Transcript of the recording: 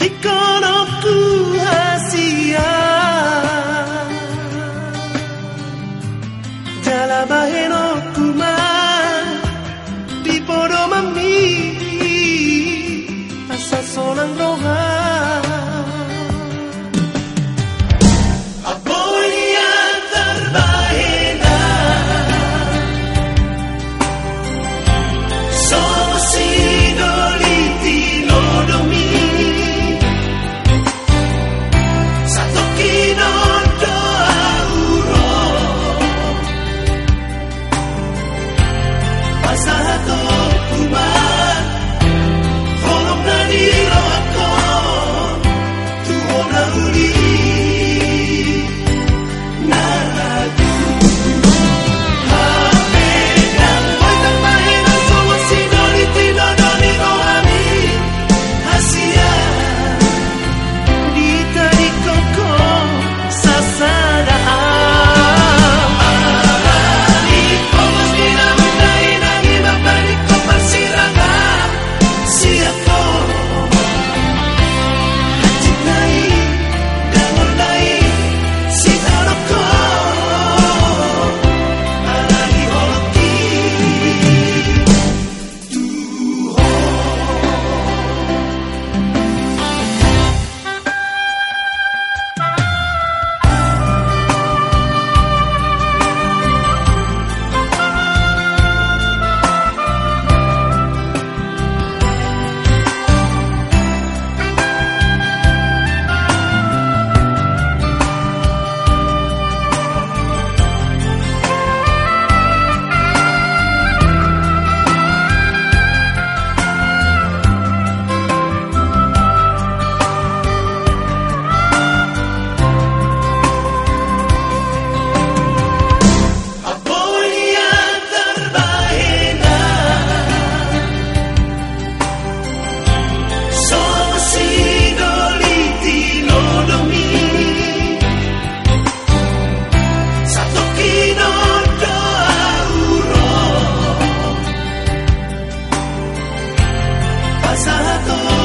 They gone on. pasa todo.